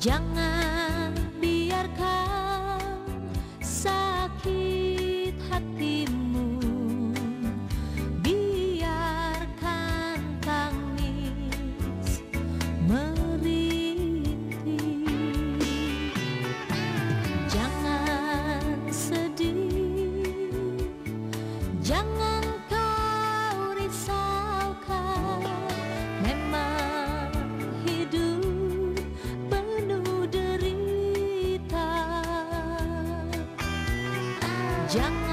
Jangan Jangan